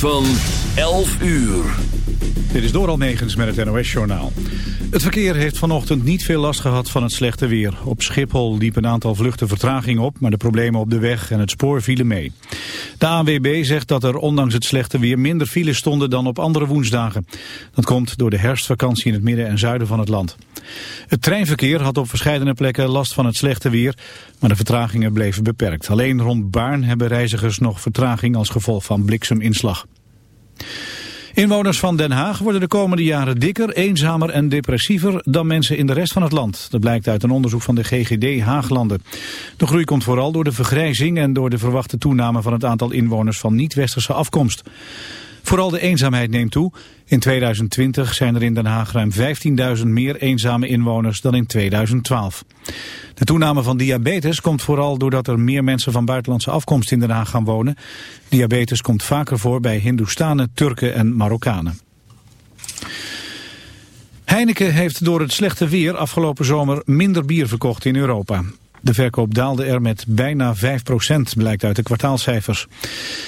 Van 11 uur. Dit is Doral Negens met het NOS-journaal. Het verkeer heeft vanochtend niet veel last gehad van het slechte weer. Op Schiphol liep een aantal vluchten vertraging op... maar de problemen op de weg en het spoor vielen mee. De ANWB zegt dat er ondanks het slechte weer... minder files stonden dan op andere woensdagen. Dat komt door de herfstvakantie in het midden en zuiden van het land. Het treinverkeer had op verschillende plekken last van het slechte weer... maar de vertragingen bleven beperkt. Alleen rond Baarn hebben reizigers nog vertraging... als gevolg van blikseminslag. Inwoners van Den Haag worden de komende jaren dikker, eenzamer en depressiever dan mensen in de rest van het land. Dat blijkt uit een onderzoek van de GGD Haaglanden. De groei komt vooral door de vergrijzing en door de verwachte toename van het aantal inwoners van niet-westerse afkomst. Vooral de eenzaamheid neemt toe. In 2020 zijn er in Den Haag ruim 15.000 meer eenzame inwoners dan in 2012. De toename van diabetes komt vooral doordat er meer mensen van buitenlandse afkomst in Den Haag gaan wonen. Diabetes komt vaker voor bij Hindoestanen, Turken en Marokkanen. Heineken heeft door het slechte weer afgelopen zomer minder bier verkocht in Europa. De verkoop daalde er met bijna 5% blijkt uit de kwartaalcijfers.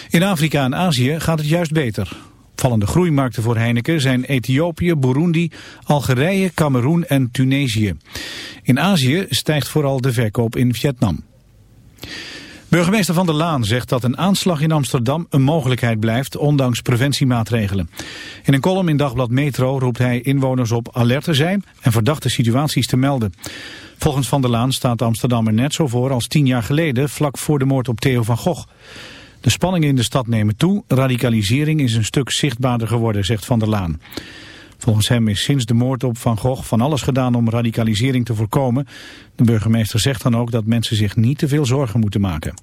In Afrika en Azië gaat het juist beter. Vallende groeimarkten voor Heineken zijn Ethiopië, Burundi, Algerije, Cameroen en Tunesië. In Azië stijgt vooral de verkoop in Vietnam. Burgemeester Van der Laan zegt dat een aanslag in Amsterdam een mogelijkheid blijft, ondanks preventiemaatregelen. In een column in Dagblad Metro roept hij inwoners op alert te zijn en verdachte situaties te melden. Volgens Van der Laan staat Amsterdam er net zo voor als tien jaar geleden, vlak voor de moord op Theo van Gogh. De spanningen in de stad nemen toe, radicalisering is een stuk zichtbaarder geworden, zegt Van der Laan. Volgens hem is sinds de moord op Van Gogh van alles gedaan om radicalisering te voorkomen. De burgemeester zegt dan ook dat mensen zich niet te veel zorgen moeten maken.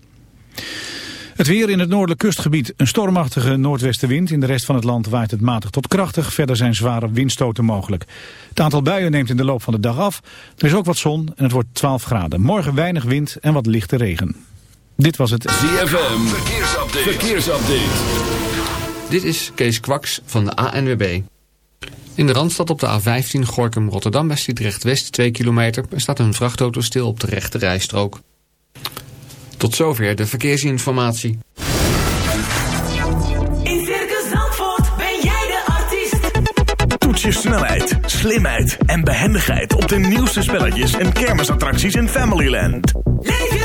Het weer in het noordelijk kustgebied. Een stormachtige noordwestenwind. In de rest van het land waait het matig tot krachtig. Verder zijn zware windstoten mogelijk. Het aantal buien neemt in de loop van de dag af. Er is ook wat zon en het wordt 12 graden. Morgen weinig wind en wat lichte regen. Dit was het ZFM. Verkeersupdate. Verkeersupdate. Dit is Kees Kwaks van de ANWB. In de Randstad op de A15 Gorkum-Rotterdam bij Sliedrecht-West 2 kilometer... staat een vrachtauto stil op de rechte rijstrook. Tot zover de verkeersinformatie. In Circus Zandvoort ben jij de artiest. Toets je snelheid, slimheid en behendigheid... op de nieuwste spelletjes en kermisattracties in Familyland. Leef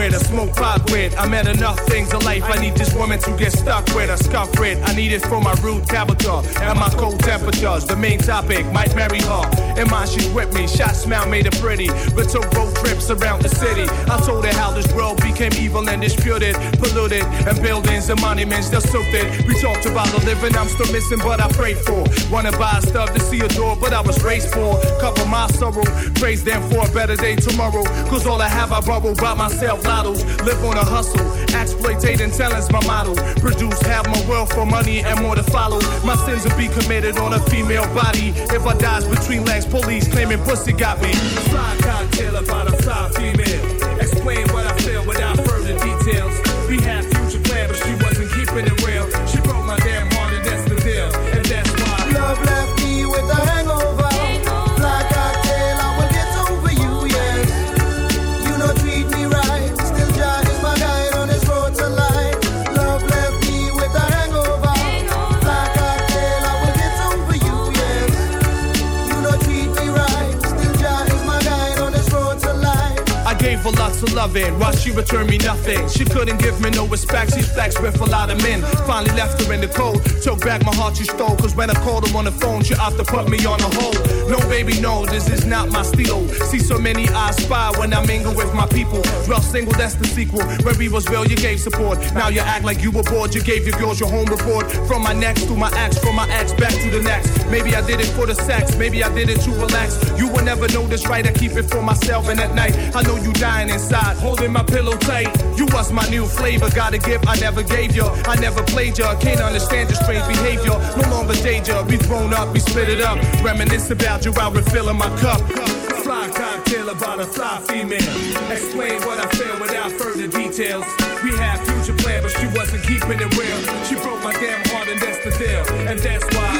With, a smoke pot with. I met enough things in life. I need this woman to get stuck with, a scuff with. I need it for my rude character and my cold temperatures. The main topic might marry her. In mind, she's with me. Shot smile made her pretty. But took road trips around the city. I told her how this world became evil and disputed, polluted, and buildings and monuments they're stupid. We talked about the living I'm still missing, but I prayed for. Wanna buy stuff to see a door, but I was raised for. Cover my sorrow, praise them for a better day tomorrow. Cause all I have, I borrow by myself. Lottos, live on a hustle, exploitating talent's my model. Produce half my wealth for money and more to follow. My sins will be committed on a female body. If I dies between legs, police claiming pussy got me. Fly cocktail about a fly female. Explain what I feel without further details. We had future plans, but she wasn't keeping it real. Loving she returned me nothing. She couldn't give me no respect. She's flexed with a lot of men. Finally left her in the cold. Took back my heart you stole. Cause when I called her on the phone, she opted to put me on the hold. No, baby, no, this is not my stilo. See so many I spy when I mingle with my people. Well, single, that's the sequel. Where we was real, you gave support. Now you act like you were bored. You gave your girls your home report. From my next to my ex, from my ex back to the next. Maybe I did it for the sex, maybe I did it to relax. You will never know this right. I keep it for myself, and at night I know you dying inside, holding my pillow tight. You was my new flavor, got a gift I never gave you. I never played you, I can't understand your strange behavior. No longer danger, we grown up, we split it up. Reminisce about you while refilling my cup. Fly cocktail about a fly female. Explain what I feel without further details. We had future plans, but she wasn't keeping it real. She broke my damn heart, and that's the deal. And that's why.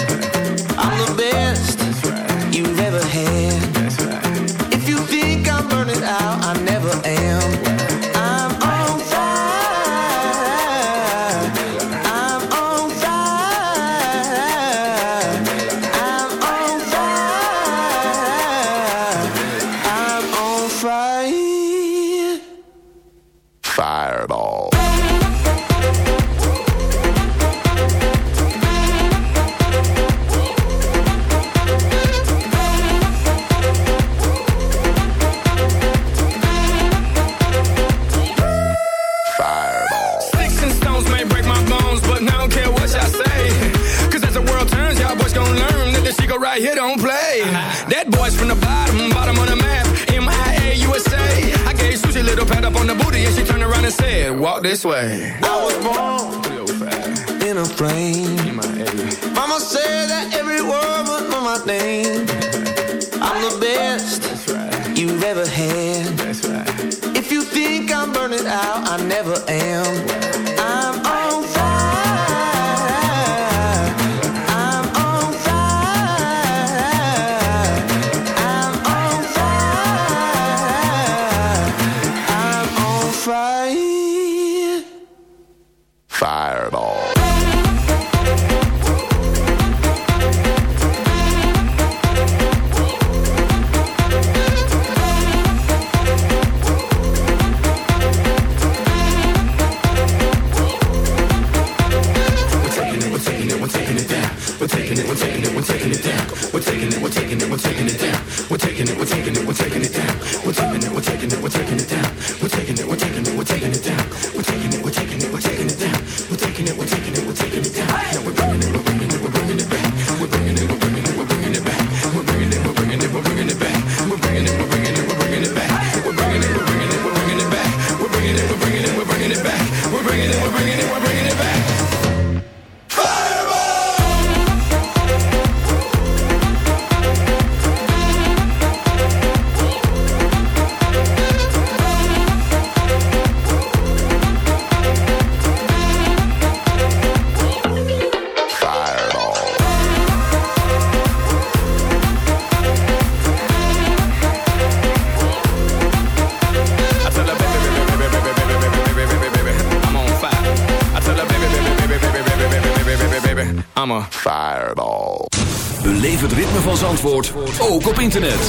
internet.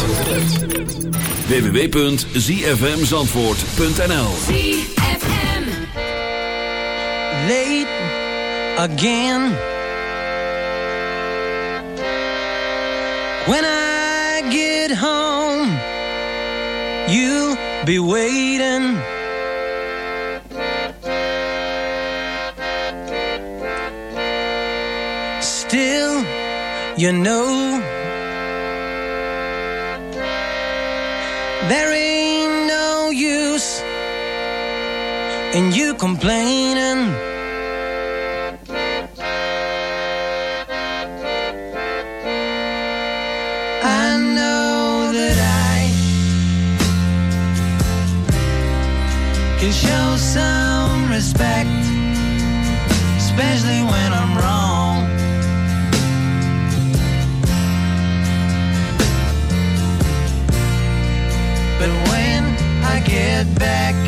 www.zfmzandvoort.nl ZFM Late again. When I get home You'll be waiting. Still you know There ain't no use in you complaining. I know that I can show some respect, especially when. back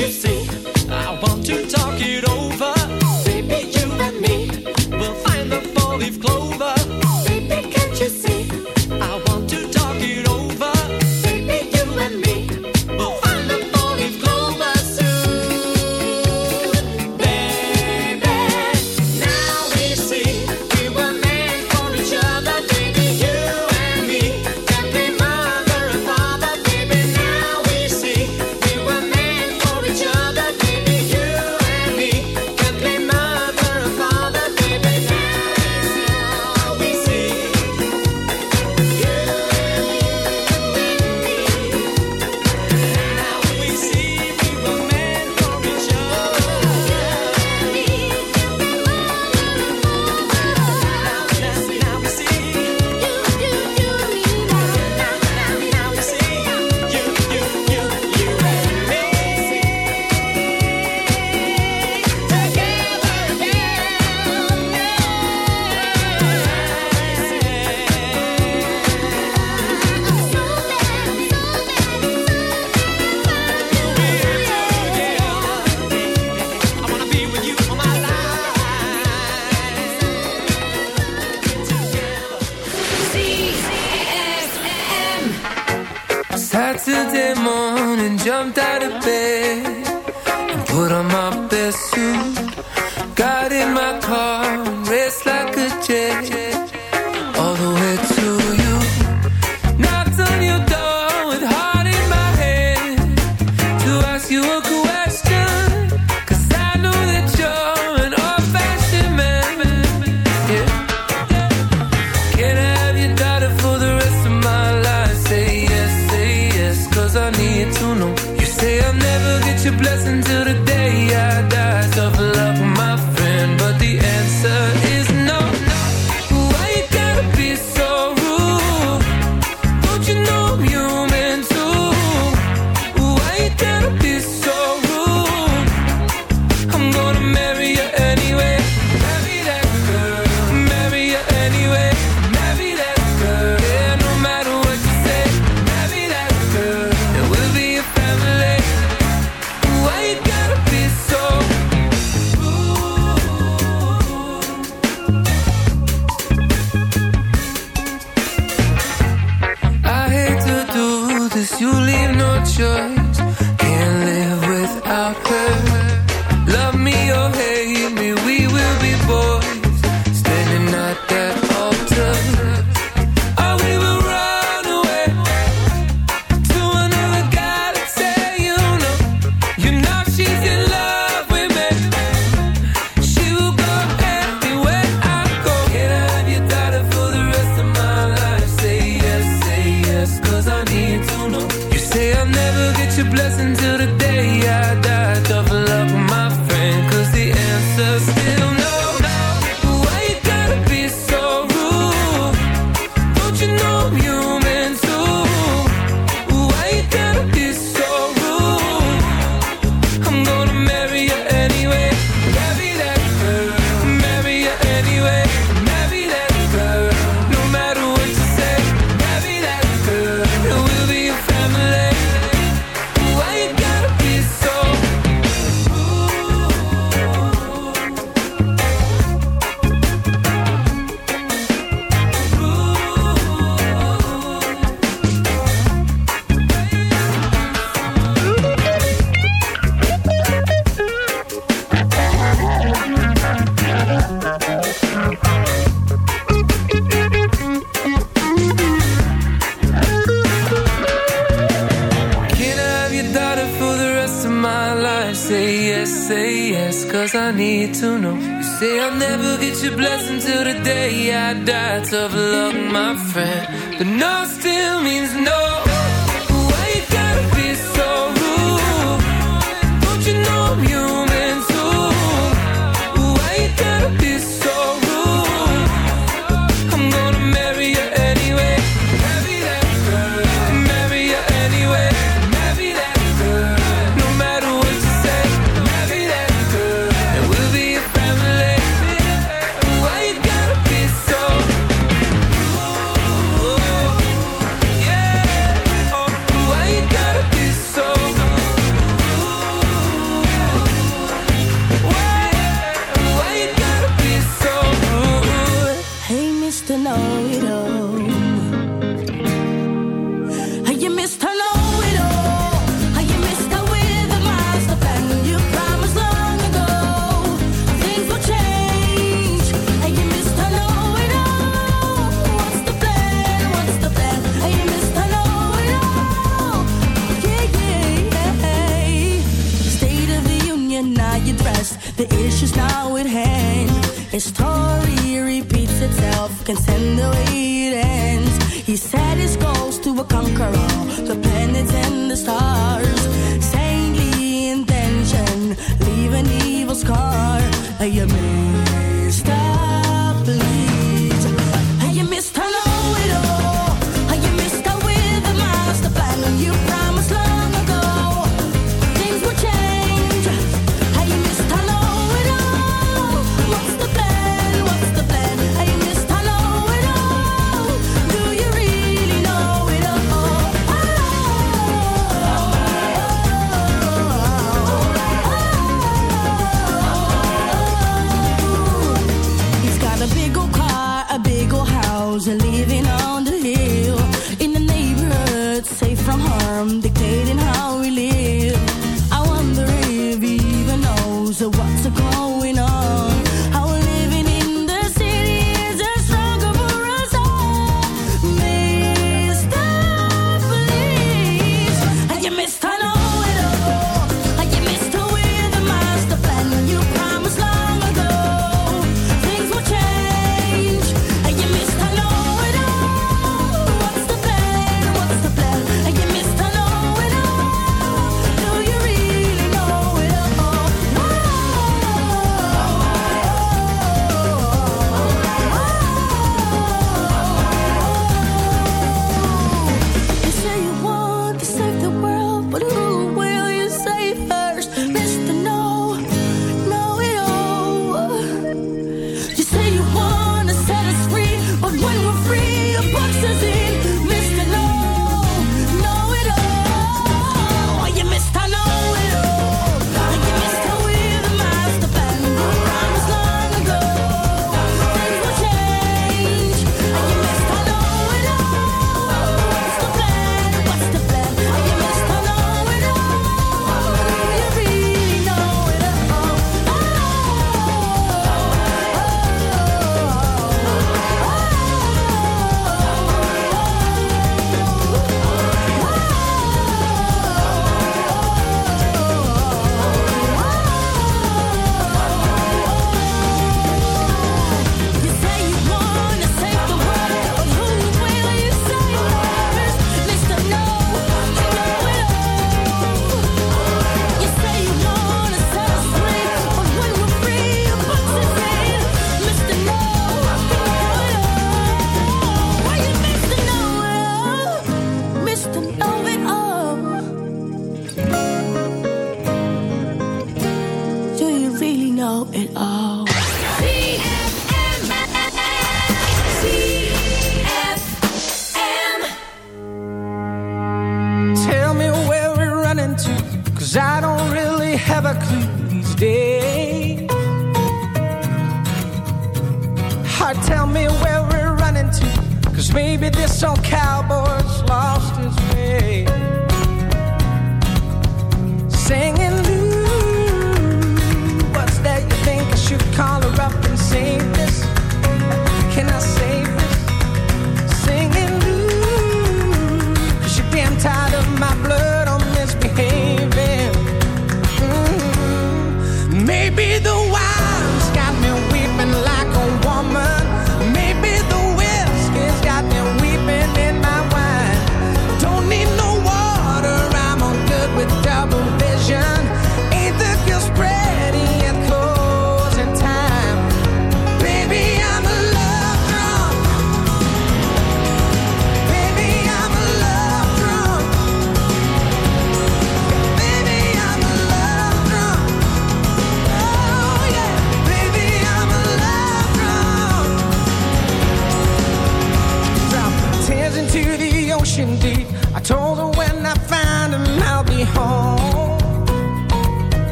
you see? and the way it ends. He set his goals to conquer all the planets and the stars.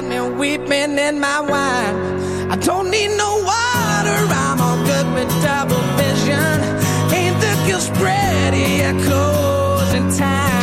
got me weeping in my wine. I don't need no water, I'm all good with double vision. Ain't the guilt spread, it echoes in time.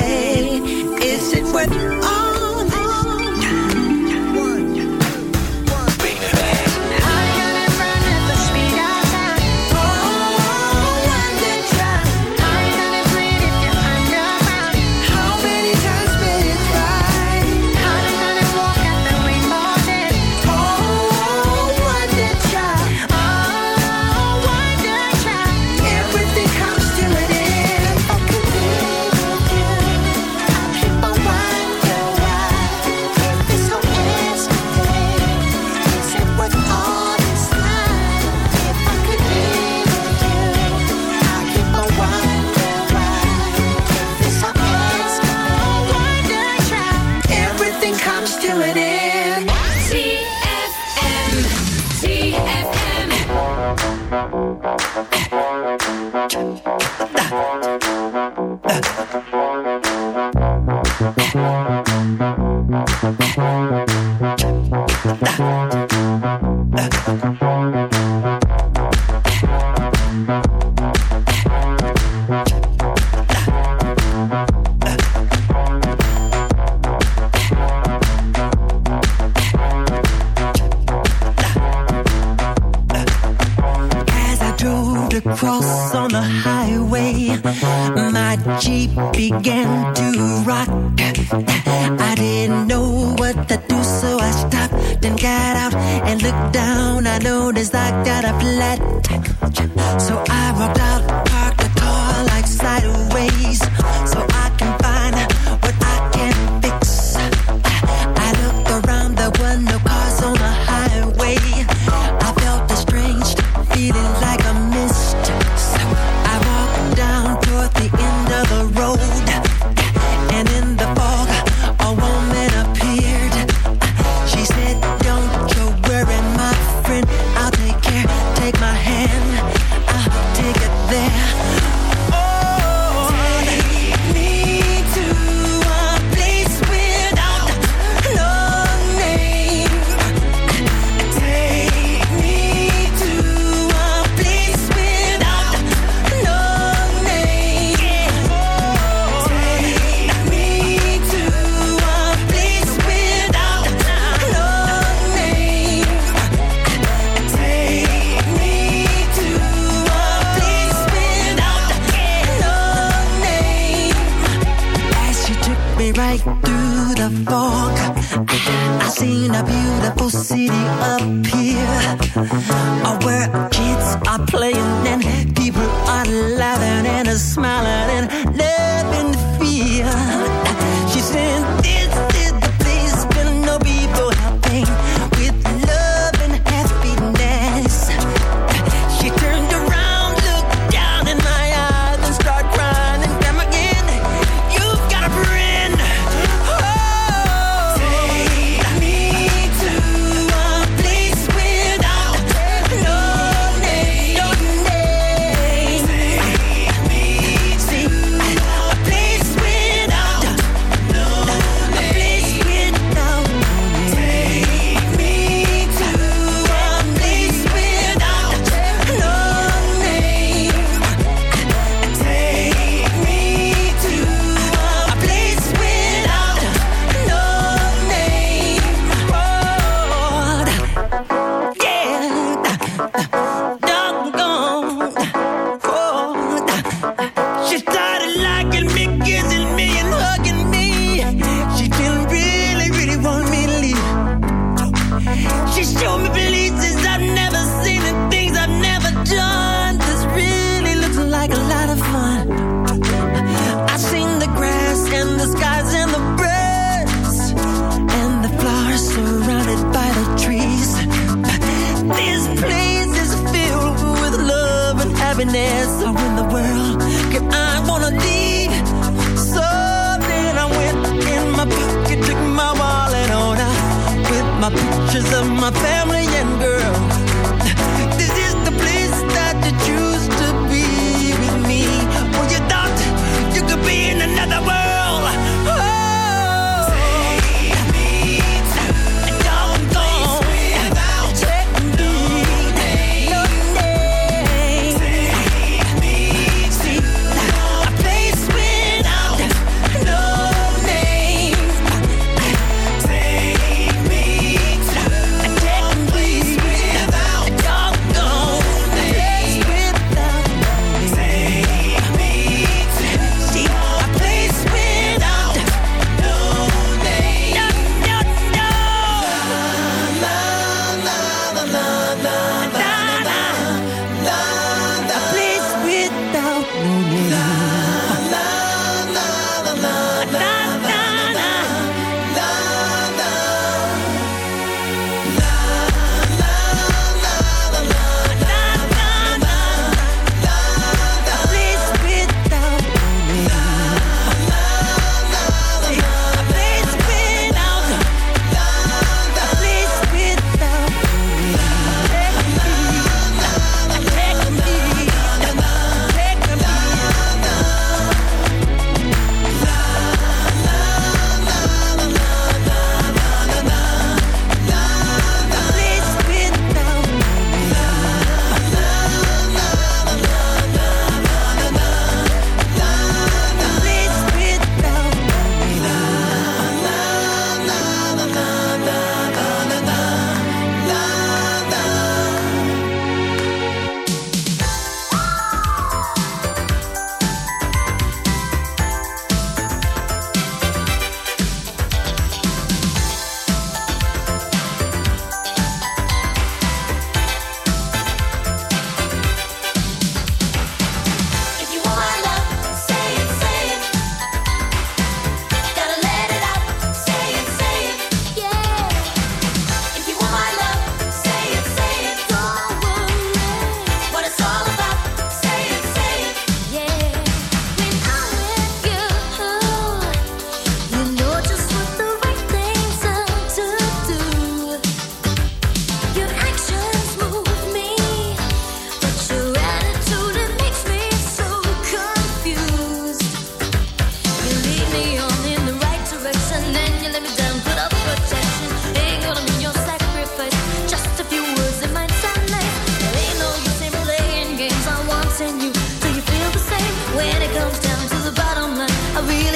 Escapade is it worth all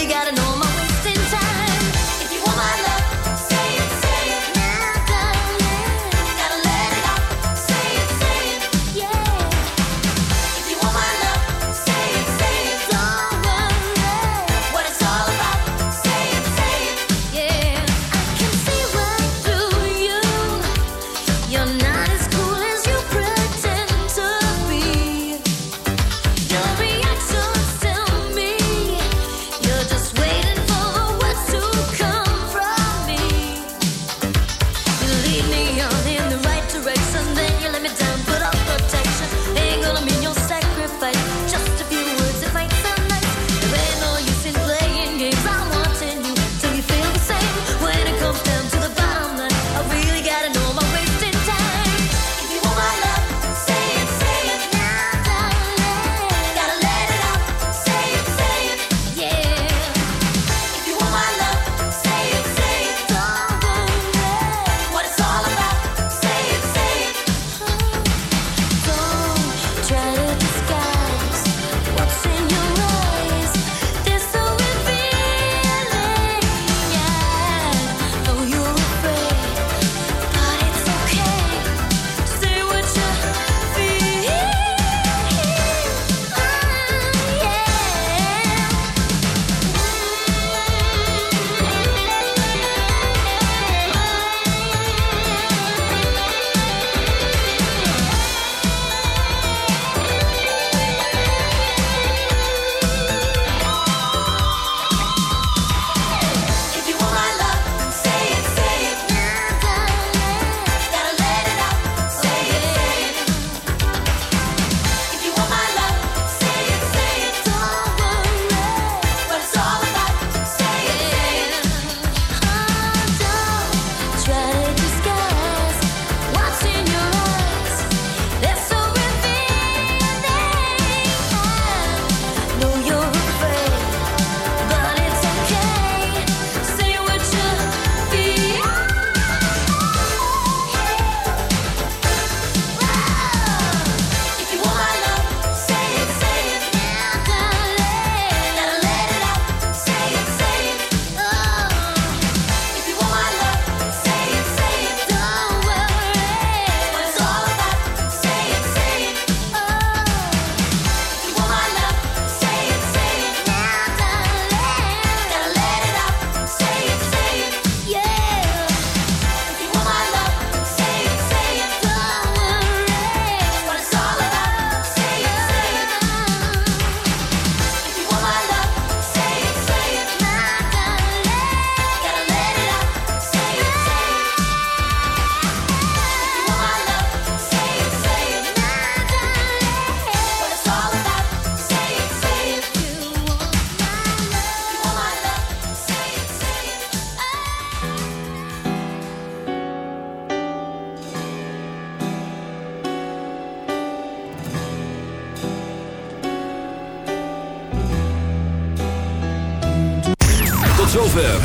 got to know.